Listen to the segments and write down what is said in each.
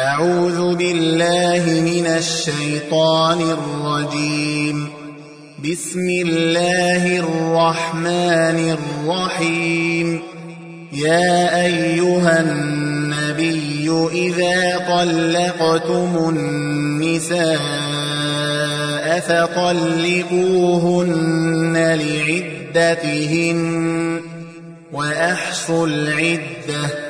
أعوذ بالله من الشيطان الرجيم. بسم الله الرحمن الرحيم. يا أيها النبي إذا طلقتم النساء فطلقوهن لعدتهن وأحصوا العدة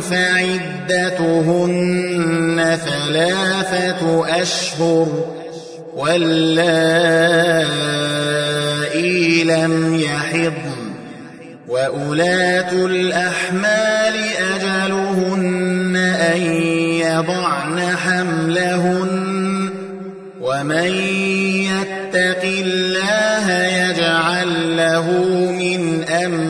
فعدتهن ثلاثة أشهر واللائي لم يحضن وأولاة الأحمال أجلهن أن يضعن حملهن ومن يتق الله يجعل له من أمره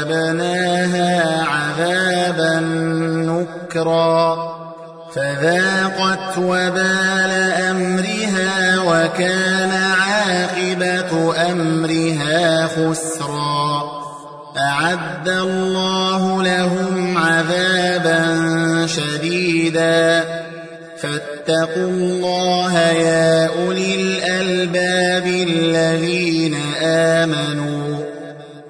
وعذبناها عذابا نكرا. فذاقت وبال أمرها وكان عاقبا عاقبة أمرها خسرا. أعد الله لهم عذابا شديدا. فاتقوا الله يا أولي الألباب الذين آمنوا.